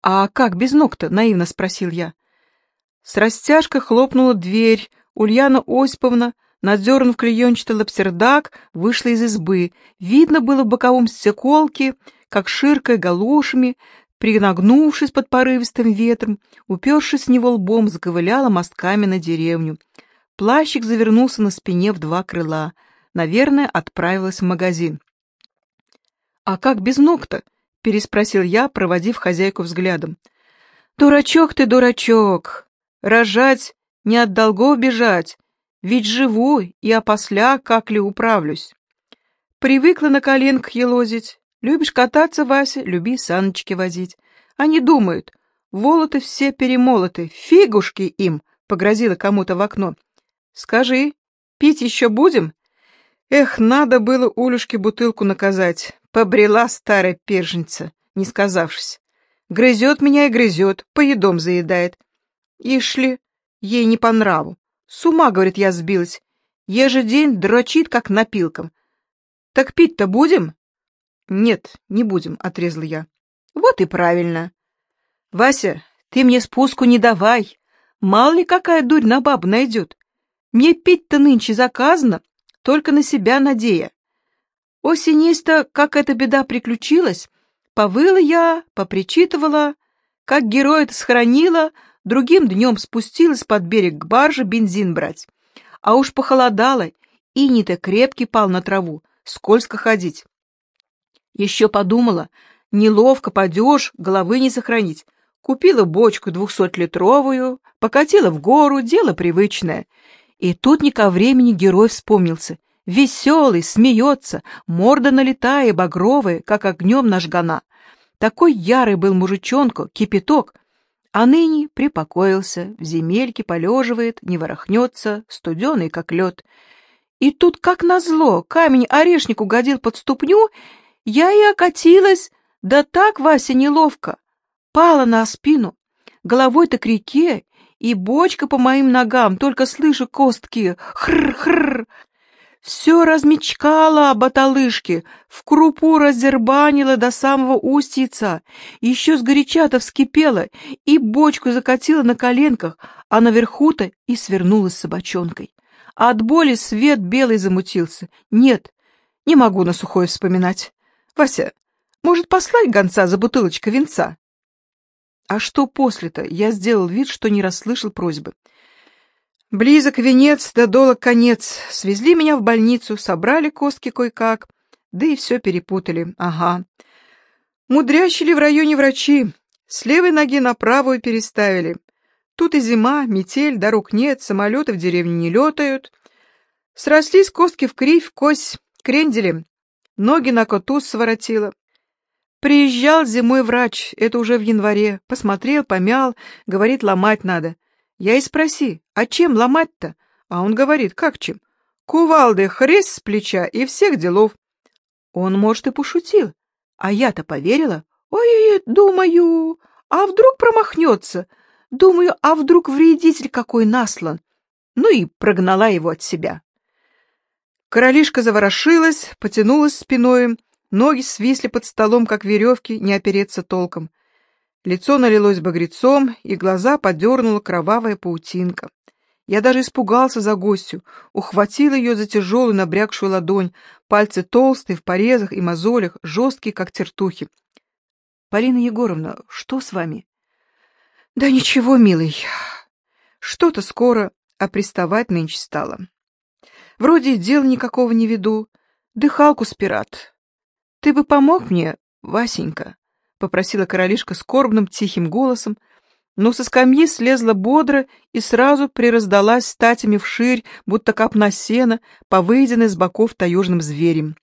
«А как без ног-то?» — наивно спросил я. С растяжкой хлопнула дверь. Ульяна Осиповна, надернув клеенчатый лапсердак, вышла из избы. Видно было в боковом стеколке, как ширкая галошами, Пригнагнувшись под порывистым ветром, упершись в него лбом, заковыляла мостками на деревню. Плащик завернулся на спине в два крыла. Наверное, отправилась в магазин. «А как без ног-то?» — переспросил я, проводив хозяйку взглядом. «Дурачок ты, дурачок! Рожать, не от долгов бежать, ведь живу и опосля как ли управлюсь. Привыкла на коленках елозить, Любишь кататься, Вася, люби саночки возить. Они думают, волоты все перемолоты, фигушки им, — погрозила кому-то в окно. Скажи, пить еще будем? Эх, надо было Улюшке бутылку наказать. Побрела старая перженца, не сказавшись. Грызет меня и грызет, поедом заедает. Ишь ли, ей не по нраву. С ума, говорит, я сбилась. Ежедень дрочит, как напилком. Так пить-то будем? «Нет, не будем», — отрезал я. «Вот и правильно. Вася, ты мне спуску не давай. Мало ли какая дурь на бабу найдет. Мне пить-то нынче заказано, только на себя надея. Осенись-то, как эта беда приключилась, повыла я, попричитывала, как героя-то схоронила, другим днем спустилась под берег к барже бензин брать. А уж похолодало, и не-то крепкий пал на траву, скользко ходить. Еще подумала, неловко падешь, головы не сохранить. Купила бочку двухсотлитровую, покатила в гору, дело привычное. И тут не ко времени герой вспомнился. Веселый, смеется, морда налетая, багровая, как огнем нажгана. Такой ярый был мужичонка, кипяток. А ныне припокоился, в земельке полеживает, не ворохнется, студеный, как лед. И тут, как назло, камень орешник угодил под ступню, я и окатилась, да так, Вася, неловко. Пала на спину, головой-то к реке, и бочка по моим ногам, только слышу костки, хр-хр. Все размечкало об в крупу раздербанило до самого устьица, еще сгоряча-то вскипела, и бочку закатила на коленках, а наверху-то и свернулась собачонкой. А от боли свет белый замутился. Нет, не могу на сухое вспоминать. Вася, может, послать гонца за бутылочкой венца? А что после-то? Я сделал вид, что не расслышал просьбы. Близок венец, да долог конец. Свезли меня в больницу, собрали костки кое-как, да и все перепутали. Ага. Мудрящили в районе врачи. С левой ноги на правую переставили. Тут и зима, метель, дорог нет, самолеты в деревне не летают. Срослись костки в кривь, кось, кренделем. Ноги на коту своротила. Приезжал зимой врач, это уже в январе. Посмотрел, помял, говорит, ломать надо. Я и спроси, а чем ломать-то? А он говорит, как чем? Кувалды хрест с плеча и всех делов. Он, может, и пошутил. А я-то поверила. Ой, думаю, а вдруг промахнется? Думаю, а вдруг вредитель какой наслан? Ну и прогнала его от себя. Королишка заворошилась, потянулась спиной, ноги свисли под столом, как веревки, не опереться толком. Лицо налилось багрецом, и глаза подернула кровавая паутинка. Я даже испугался за гостью, ухватил ее за тяжелую набрякшую ладонь, пальцы толстые, в порезах и мозолях, жесткие, как тертухи. «Полина Егоровна, что с вами?» «Да ничего, милый. Что-то скоро, а приставать нынче стало. Вроде дел никакого не веду, дыхалку спират. Ты бы помог мне, Васенька?» — попросила королишка скорбным тихим голосом, но со скамьи слезла бодро и сразу прираздалась статями вширь, будто капна сена, повыеденной с боков таежным зверем.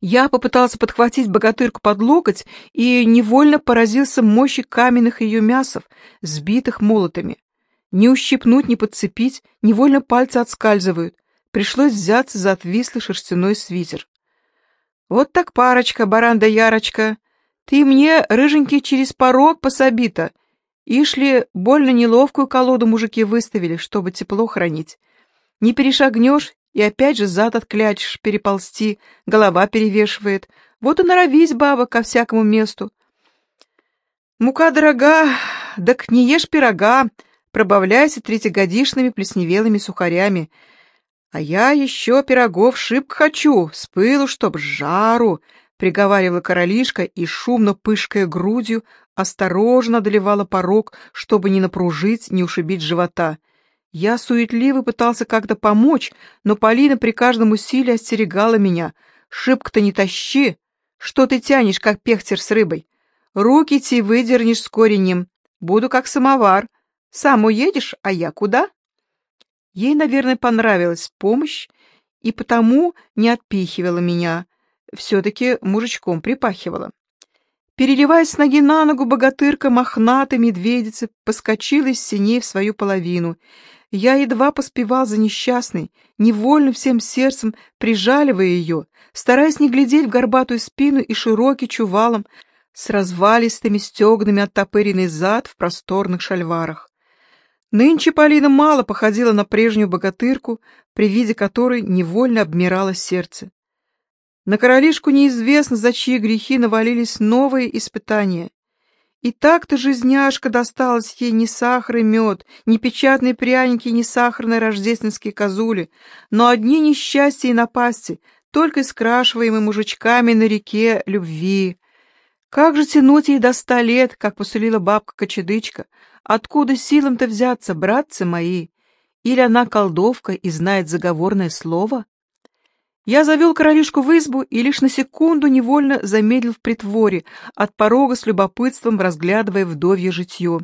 Я попытался подхватить богатырку под локоть и невольно поразился мощи каменных ее мясов, сбитых молотами. Не ущипнуть, не подцепить, невольно пальцы отскальзывают. Пришлось взяться за отвислый шерстяной свитер. «Вот так парочка, баран да ярочка!» Ты мне, рыженький, через порог пособита. Ишли больно неловкую колоду мужики выставили, чтобы тепло хранить. Не перешагнешь, и опять же зад отклячешь переползти, голова перевешивает. Вот и норовись, баба, ко всякому месту. Мука дорога, так не ешь пирога, пробавляйся третьегодишными плесневелыми сухарями. А я еще пирогов шибко хочу, с пылу, чтоб жару, приговаривала королишка и, шумно пышкая грудью, осторожно доливала порог, чтобы не напружить, не ушибить живота. Я суетливо пытался как-то помочь, но Полина при каждом усилии остерегала меня. «Шибко-то не тащи! Что ты тянешь, как пехтер с рыбой? Руки ти выдернешь с коренем. Буду как самовар. Сам уедешь, а я куда?» Ей, наверное, понравилась помощь, и потому не отпихивала меня, все-таки мужичком припахивала. Переливаясь с ноги на ногу, богатырка мохнатой медведицы поскочила из синей в свою половину. Я едва поспевал за несчастной, невольно всем сердцем прижаливая ее, стараясь не глядеть в горбатую спину и широкий чувалом с развалистыми стегнами оттопыренный зад в просторных шальварах. Нынче Полина мало походила на прежнюю богатырку, при виде которой невольно обмирало сердце. На королишку неизвестно, за чьи грехи навалились новые испытания. И так-то жизняшка досталась ей не сахар и мед, не печатные пряники, не сахарные рождественские козули, но одни несчастья и напасти, только скрашиваемые мужичками на реке любви. Как же тянуть ей до ста лет, как посулила бабка-кочедычка? Откуда силам-то взяться, братцы мои? Или она колдовка и знает заговорное слово? Я завел королишку в избу и лишь на секунду невольно замедлил в притворе, от порога с любопытством разглядывая вдовье житье.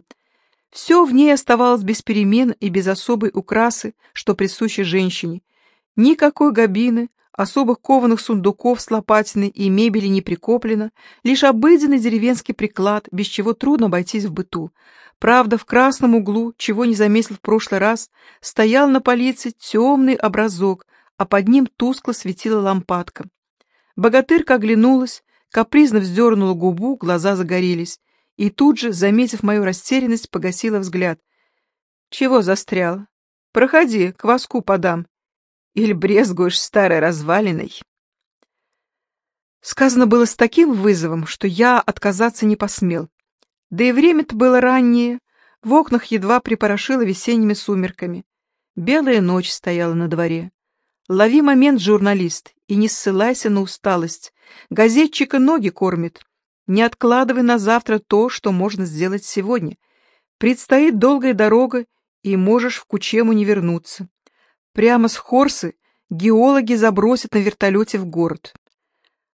Все в ней оставалось без перемен и без особой украсы, что присуще женщине. Никакой габины, особых кованых сундуков с лопатиной и мебели не прикоплено, лишь обыденный деревенский приклад, без чего трудно обойтись в быту. Правда, в красном углу, чего не заметил в прошлый раз, стоял на полиции темный образок, а под ним тускло светила лампадка. Богатырка оглянулась, капризно вздернула губу, глаза загорелись, и тут же, заметив мою растерянность, погасила взгляд. «Чего застрял? Проходи, кваску подам. Или брезгуешь старой развалиной?» Сказано было с таким вызовом, что я отказаться не посмел. Да и время-то было раннее, в окнах едва припорошило весенними сумерками. Белая ночь стояла на дворе. Лови момент, журналист, и не ссылайся на усталость. Газетчика ноги кормит. Не откладывай на завтра то, что можно сделать сегодня. Предстоит долгая дорога, и можешь в Кучему не вернуться. Прямо с Хорсы геологи забросят на вертолете в город.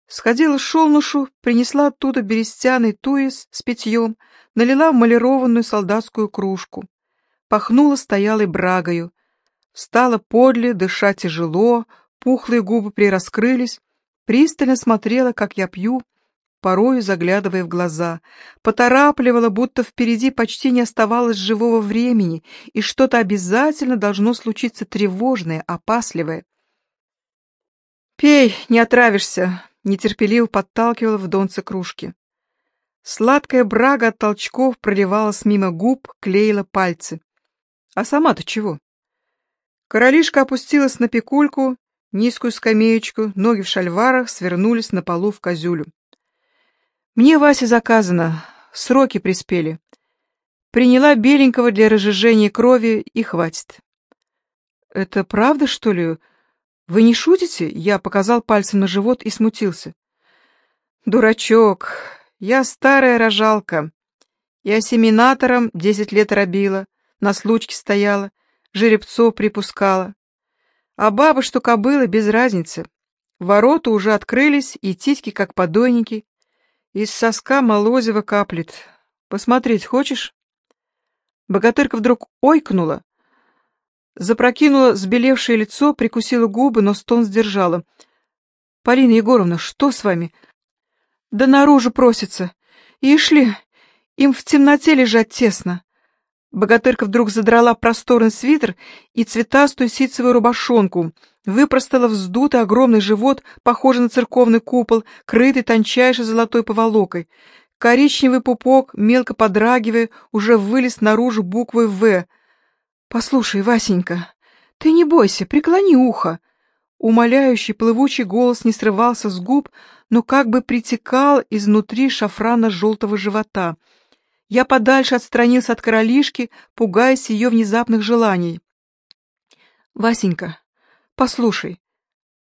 Сходила в Шолнушу, принесла оттуда берестяный туис с питьем, налила в малированную солдатскую кружку. Пахнула стоялой брагою, Встала подле, дыша тяжело, пухлые губы прираскрылись, пристально смотрела, как я пью, порою заглядывая в глаза, поторапливала, будто впереди почти не оставалось живого времени, и что-то обязательно должно случиться тревожное, опасливое. «Пей, не отравишься», — нетерпеливо подталкивала в донце кружки. Сладкая брага от толчков проливалась мимо губ, клеила пальцы. «А сама-то чего?» Королишка опустилась на пекульку, низкую скамеечку, ноги в шальварах свернулись на полу в козюлю. «Мне, Вася, заказано. Сроки приспели. Приняла беленького для разжижения крови и хватит». «Это правда, что ли? Вы не шутите?» Я показал пальцем на живот и смутился. «Дурачок, я старая рожалка. Я семинатором десять лет робила, на случке стояла, жеребцов припускала. А баба, что кобыла, без разницы. Ворота уже открылись, и титьки, как подойники. Из соска молозива каплет. Посмотреть хочешь? Богатырка вдруг ойкнула, запрокинула сбелевшее лицо, прикусила губы, но стон сдержала. «Полина Егоровна, что с вами?» «Да наружу просится. Ишли, им в темноте лежать тесно. Богатырка вдруг задрала просторный свитер и цветастую ситцевую рубашонку, выпростала вздутый огромный живот, похожий на церковный купол, крытый тончайшей золотой поволокой. Коричневый пупок, мелко подрагивая, уже вылез наружу буквой «В». «Послушай, Васенька, ты не бойся, преклони ухо». Умоляющий, плывучий голос не срывался с губ, но как бы притекал изнутри шафрана желтого живота — я подальше отстранился от королишки, пугаясь ее внезапных желаний. «Васенька, послушай,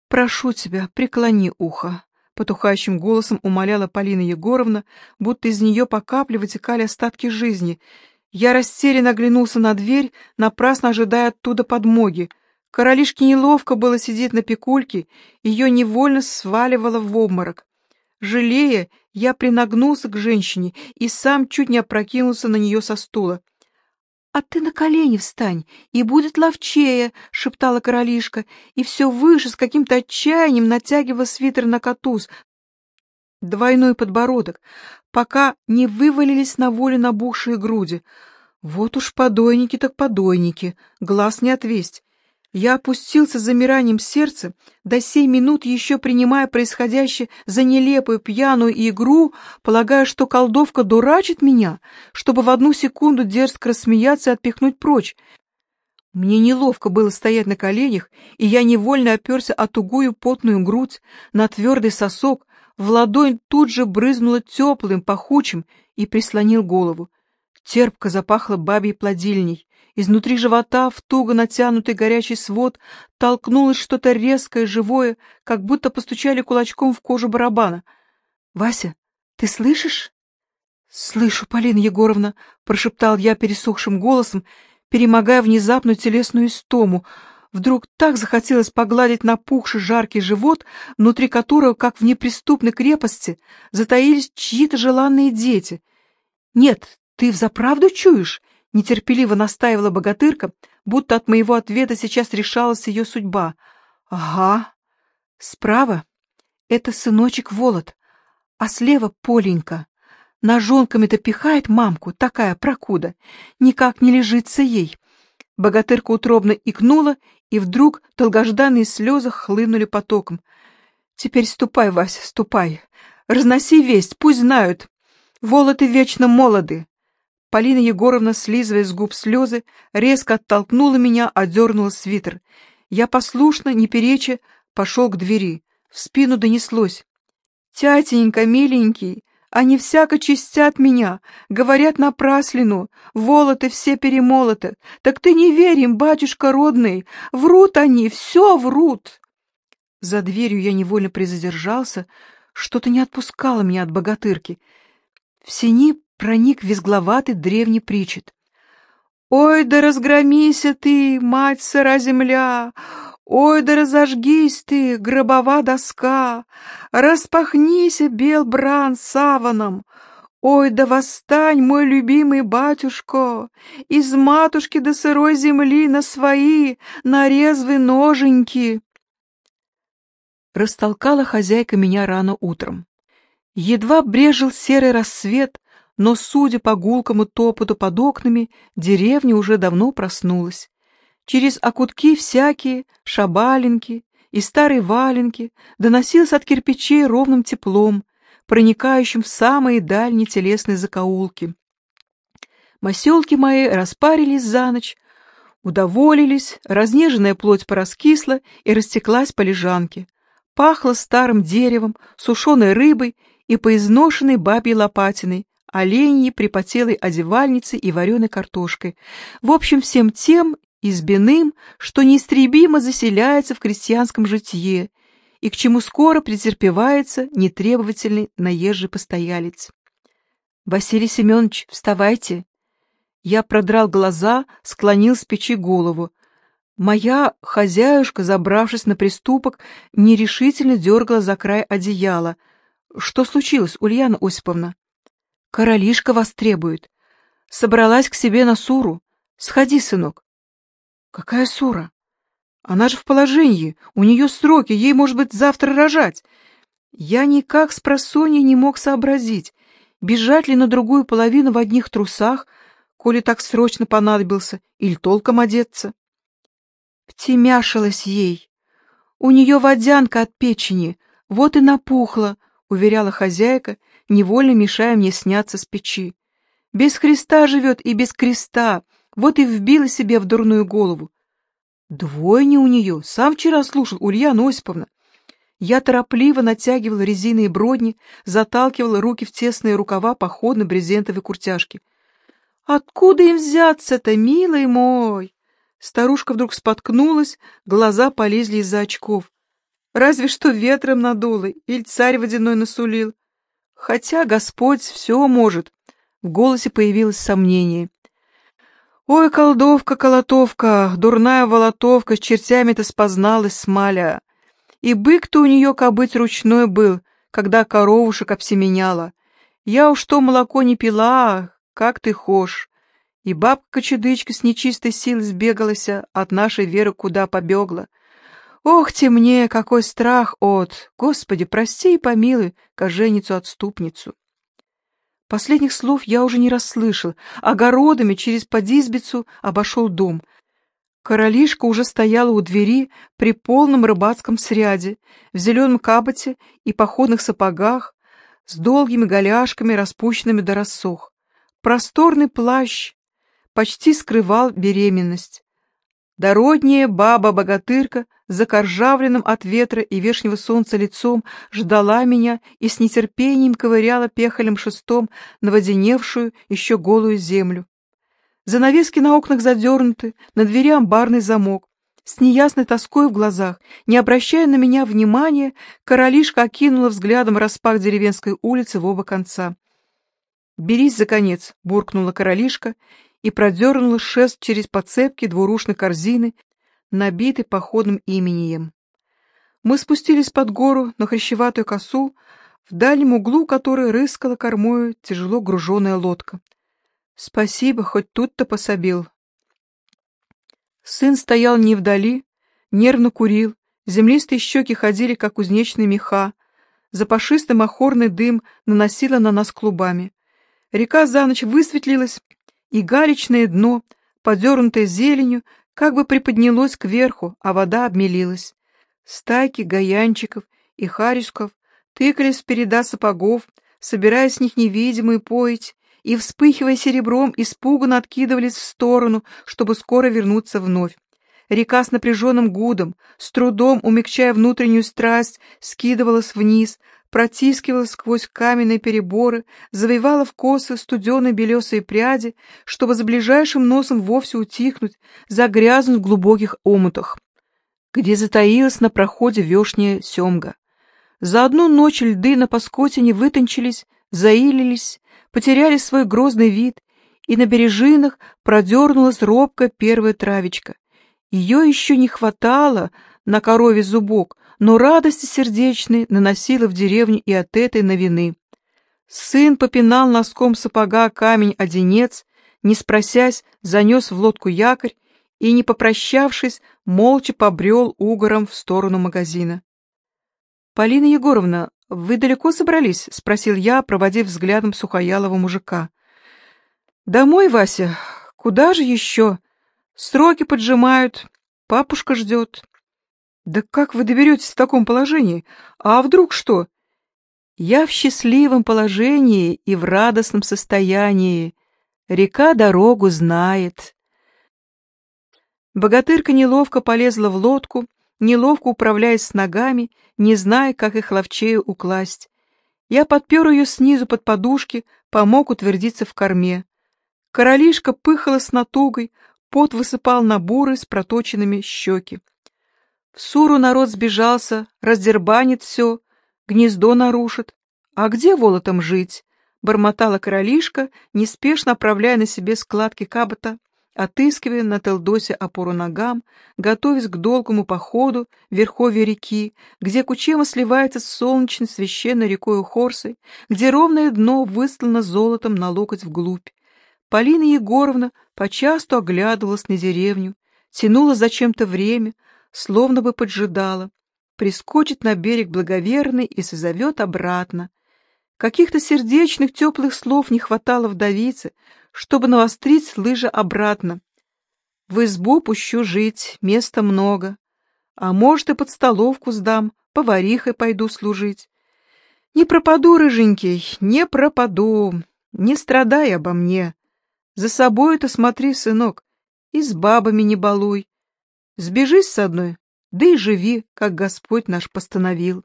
прошу тебя, преклони ухо», — потухающим голосом умоляла Полина Егоровна, будто из нее по капле вытекали остатки жизни. Я растерянно оглянулся на дверь, напрасно ожидая оттуда подмоги. Королишке неловко было сидеть на пекульке, ее невольно сваливало в обморок. Жалея, я принагнулся к женщине и сам чуть не опрокинулся на нее со стула. «А ты на колени встань, и будет ловчее», — шептала королишка, и все выше с каким-то отчаянием натягивая свитер на катуз. Двойной подбородок, пока не вывалились на волю набухшие груди. Вот уж подойники так подойники, глаз не отвесть. Я опустился с замиранием сердца, до сей минут еще принимая происходящее за нелепую пьяную игру, полагая, что колдовка дурачит меня, чтобы в одну секунду дерзко рассмеяться и отпихнуть прочь. Мне неловко было стоять на коленях, и я невольно оперся о тугую потную грудь, на твердый сосок, в ладонь тут же брызнуло теплым, пахучим и прислонил голову. Терпко запахло бабьей плодильней. Изнутри живота, в туго натянутый горячий свод, толкнулось что-то резкое, живое, как будто постучали кулачком в кожу барабана. «Вася, ты слышишь?» «Слышу, Полина Егоровна», — прошептал я пересохшим голосом, перемогая внезапную телесную истому. Вдруг так захотелось погладить напухший жаркий живот, внутри которого, как в неприступной крепости, затаились чьи-то желанные дети. «Нет, ты взаправду чуешь?» Нетерпеливо настаивала богатырка, будто от моего ответа сейчас решалась ее судьба. «Ага. Справа — это сыночек Волод, а слева — Поленька. Ножонками-то пихает мамку, такая прокуда. Никак не лежится ей». Богатырка утробно икнула, и вдруг долгожданные слезы хлынули потоком. «Теперь ступай, Вася, ступай. Разноси весть, пусть знают. Волоты вечно молоды. Полина Егоровна, слизывая с губ слезы, резко оттолкнула меня, одернула свитер. Я послушно, не переча, пошел к двери. В спину донеслось. «Тятенька, миленький, они всяко чистят меня, говорят напраслину, волоты все перемолоты. Так ты не верь им, батюшка родный, врут они, все врут!» За дверью я невольно призадержался, что-то не отпускало меня от богатырки. В сени проник визгловатый древний причет. «Ой, да разгромися ты, мать сыра земля! Ой, да разожгись ты, гробова доска! Распахнися, бел бран саваном! Ой, да восстань, мой любимый батюшко, Из матушки до сырой земли на свои, на резвые ноженьки!» Растолкала хозяйка меня рано утром. Едва брежил серый рассвет, но, судя по гулкому топоту под окнами, деревня уже давно проснулась. Через окутки всякие, шабалинки и старые валенки доносился от кирпичей ровным теплом, проникающим в самые дальние телесные закоулки. Маселки мои распарились за ночь, удоволились, разнеженная плоть пораскисла и растеклась по лежанке. Пахло старым деревом, сушеной рыбой и поизношенной бабьей лопатиной, оленьей, припотелой одевальницей и вареной картошкой. В общем, всем тем избиным, что неистребимо заселяется в крестьянском житье и к чему скоро претерпевается нетребовательный наезжий постоялец. «Василий Семенович, вставайте!» Я продрал глаза, склонил с печи голову. Моя хозяюшка, забравшись на приступок, нерешительно дергала за край одеяла. «Что случилось, Ульяна Осиповна?» Королишка вас требует. Собралась к себе на Суру. Сходи, сынок. Какая Сура? Она же в положении, у нее сроки, ей, может быть, завтра рожать. Я никак с просонья не мог сообразить, бежать ли на другую половину в одних трусах, коли так срочно понадобился, или толком одеться. Втемяшилась ей. У нее водянка от печени, вот и напухла, уверяла хозяйка, невольно мешая мне сняться с печи. Без Христа живет и без креста, вот и вбила себе в дурную голову. Двойня у нее, сам вчера слушал, Ульяна Осиповна. Я торопливо натягивала резиновые бродни, заталкивала руки в тесные рукава походной брезентовой куртяжки. «Откуда им взяться-то, милый мой?» Старушка вдруг споткнулась, глаза полезли из-за очков. Разве что ветром надуло или царь водяной насулил. Хотя Господь все может. В голосе появилось сомнение. Ой, колдовка-колотовка, дурная волотовка, с чертями-то спозналась смаля. И бык-то у нее кобыть ручной был, когда коровушек обсеменяла. Я уж то молоко не пила, как ты хошь. И бабка-чудычка с нечистой силой сбегалась, от нашей веры куда побегла. Ох ты мне, какой страх от! Господи, прости и помилуй, коженицу-отступницу. Последних слов я уже не расслышал. Огородами через подизбицу обошел дом. Королишка уже стояла у двери при полном рыбацком сряде, в зеленом каботе и походных сапогах, с долгими голяшками, распущенными до рассох. Просторный плащ почти скрывал беременность. Дородняя баба-богатырка закоржавленным от ветра и вешнего солнца лицом, ждала меня и с нетерпением ковыряла пехалем шестом на воденевшую, еще голую землю. Занавески на окнах задернуты, на двери амбарный замок. С неясной тоской в глазах, не обращая на меня внимания, королишка окинула взглядом распах деревенской улицы в оба конца. «Берись за конец», — буркнула королишка и продернула шест через подцепки двурушной корзины, набитой походным имением. Мы спустились под гору на хрящеватую косу, в дальнем углу которой рыскала кормою тяжело груженная лодка. Спасибо, хоть тут-то пособил. Сын стоял не вдали, нервно курил, землистые щеки ходили, как кузнечные меха, запашистый махорный дым наносила на нас клубами. Река за ночь высветлилась, и галечное дно, подернутое зеленью, как бы приподнялось кверху, а вода обмелилась. Стайки гаянчиков и харисков тыкались в переда сапогов, собирая с них невидимую поить, и, вспыхивая серебром, испуганно откидывались в сторону, чтобы скоро вернуться вновь. Река с напряженным гудом, с трудом умягчая внутреннюю страсть, скидывалась вниз, протискивалась сквозь каменные переборы, завивала в косы студеные белесые пряди, чтобы за ближайшим носом вовсе утихнуть, загрязнуть в глубоких омутах, где затаилась на проходе вешняя семга. За одну ночь льды на Паскотине вытончились, заилились, потеряли свой грозный вид, и на бережинах продернулась робкая первая травечка. Ее еще не хватало на корове зубок, но радости сердечной наносила в деревню и от этой новины. Сын попинал носком сапога камень-одинец, не спросясь, занес в лодку якорь и, не попрощавшись, молча побрел угором в сторону магазина. «Полина Егоровна, вы далеко собрались?» — спросил я, проводив взглядом сухоялого мужика. «Домой, Вася. Куда же еще? Сроки поджимают. Папушка ждет». «Да как вы доберетесь в таком положении? А вдруг что?» «Я в счастливом положении и в радостном состоянии. Река дорогу знает». Богатырка неловко полезла в лодку, неловко управляясь с ногами, не зная, как их ловчее укласть. Я подпер ее снизу под подушки, помог утвердиться в корме. Королишка пыхала с натугой, пот высыпал на буры с проточенными щеки. В Суру народ сбежался, раздербанит все, гнездо нарушит. А где волотом жить? Бормотала королишка, неспешно оправляя на себе складки кабота отыскивая на Телдосе опору ногам, готовясь к долгому походу в верховье реки, где Кучема сливается с солнечной священной рекой Хорсой, где ровное дно выслано золотом на локоть вглубь. Полина Егоровна почасту оглядывалась на деревню, тянула зачем-то время, словно бы поджидала, прискочит на берег благоверный и созовет обратно. Каких-то сердечных теплых слов не хватало вдовице, чтобы навострить лыжи обратно. В избу пущу жить, места много. А может, и под столовку сдам, поварихой пойду служить. Не пропаду, рыженький, не пропаду, не страдай обо мне. За собой-то смотри, сынок, и с бабами не балуй. Сбежись с одной, да и живи, как Господь наш постановил.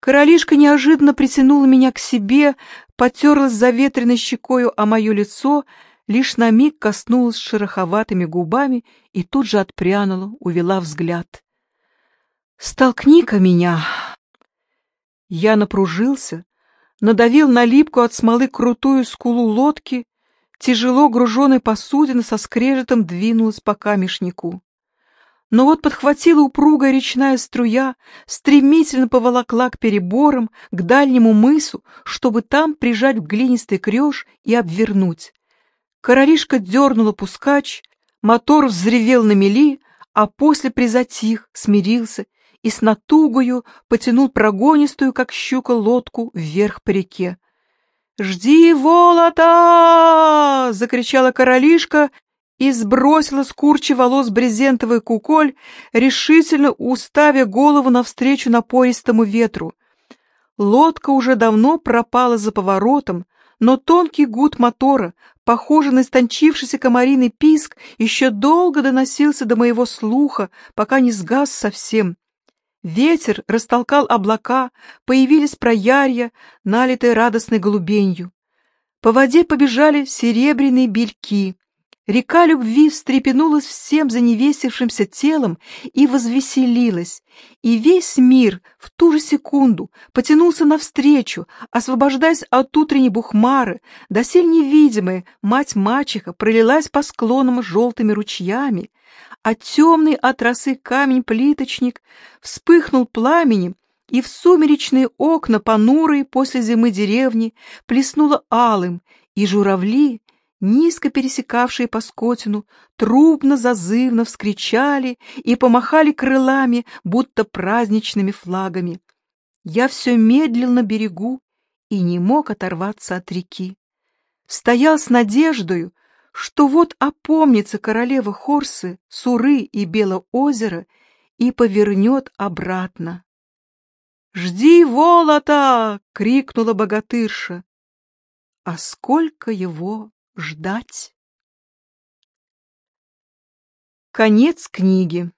Королишка неожиданно притянула меня к себе, потерлась заветренной щекою о мое лицо, лишь на миг коснулась шероховатыми губами и тут же отпрянула, увела взгляд. «Столкни-ка меня!» Я напружился, надавил на липку от смолы крутую скулу лодки, тяжело груженной посудина со скрежетом двинулась по камешнику. Но вот подхватила упругая речная струя, стремительно поволокла к переборам, к дальнему мысу, чтобы там прижать в глинистый креж и обвернуть. Королишка дернула пускач, мотор взревел на мели, а после призатих, смирился и с натугою потянул прогонистую, как щука, лодку вверх по реке. «Жди, Волота!» — закричала королишка и сбросила с курчи волос брезентовый куколь, решительно уставя голову навстречу напористому ветру. Лодка уже давно пропала за поворотом, но тонкий гуд мотора, похожий на истончившийся комариный писк, еще долго доносился до моего слуха, пока не сгас совсем. Ветер растолкал облака, появились проярья, налитые радостной голубенью. По воде побежали серебряные бельки. Река любви встрепенулась всем заневесившимся телом и возвеселилась, и весь мир в ту же секунду потянулся навстречу, освобождаясь от утренней бухмары, досель невидимая мать-мачеха пролилась по склонам желтыми ручьями, а темный от росы камень-плиточник вспыхнул пламенем, и в сумеречные окна понурые после зимы деревни плеснуло алым, и журавли, низко пересекавшие по скотину, трубно-зазывно вскричали и помахали крылами, будто праздничными флагами. Я все медлил на берегу и не мог оторваться от реки. Стоял с надеждою, что вот опомнится королева Хорсы, Суры и Белоозера и повернет обратно. «Жди Волота!» — крикнула богатырша. А сколько его ждать? Конец книги.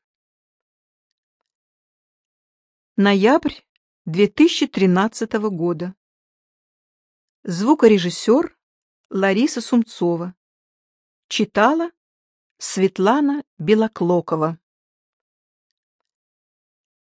Ноябрь 2013 года. Звукорежиссер Лариса Сумцова. Читала Светлана Белоклокова